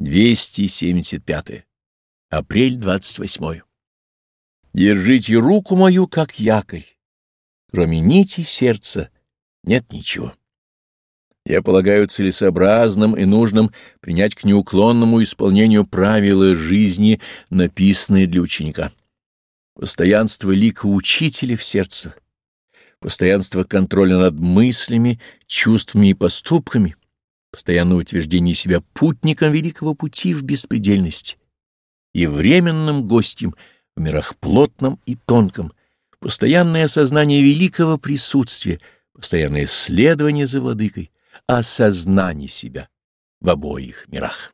275. Апрель 28. Держите руку мою, как якорь. Кроме нити сердца нет ничего. Я полагаю целесообразным и нужным принять к неуклонному исполнению правила жизни, написанные для ученика. Постоянство лика учителя в сердце, постоянство контроля над мыслями, чувствами и поступками, постоянное утверждение себя путником великого пути в беспредельности и временным гостем в мирах плотном и тонком, постоянное осознание великого присутствия, постоянное следование за владыкой, осознание себя в обоих мирах.